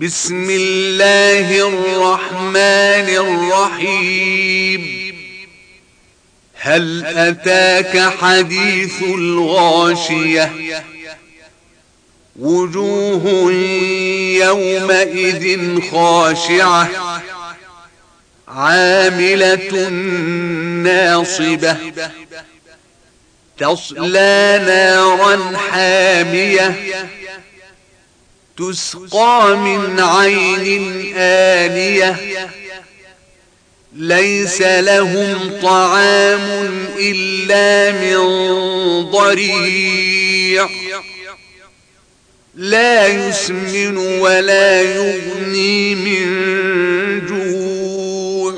بسم الله الرحمن الرحيم. هل أتاك حديث الغاشية؟ وجوه يومئذ خاشعة. عاملة ناصبة. تصلى نارا حامية. تسقى من عين آلية. ليس لهم طعام إلا من ضريع. لا يسمن ولا يغني من جوع.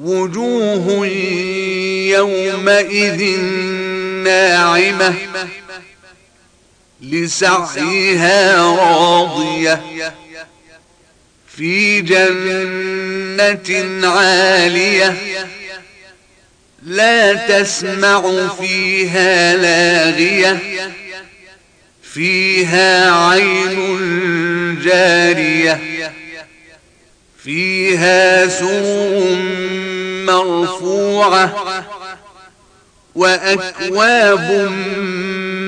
وجوه يومئذ ناعمة. لسعيها راضية في جنة عالية لا تسمع فيها لاغية فيها عين جارية فيها سور مرفوعة وأكواب مرفوعة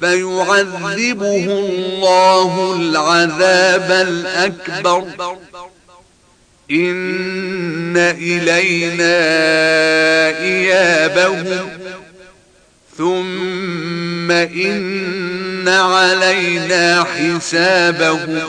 فيعذبه الله العذاب الأكبر. إن إلينا إيابه. ثم إن علينا حسابه.